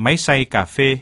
máy xay cà phê.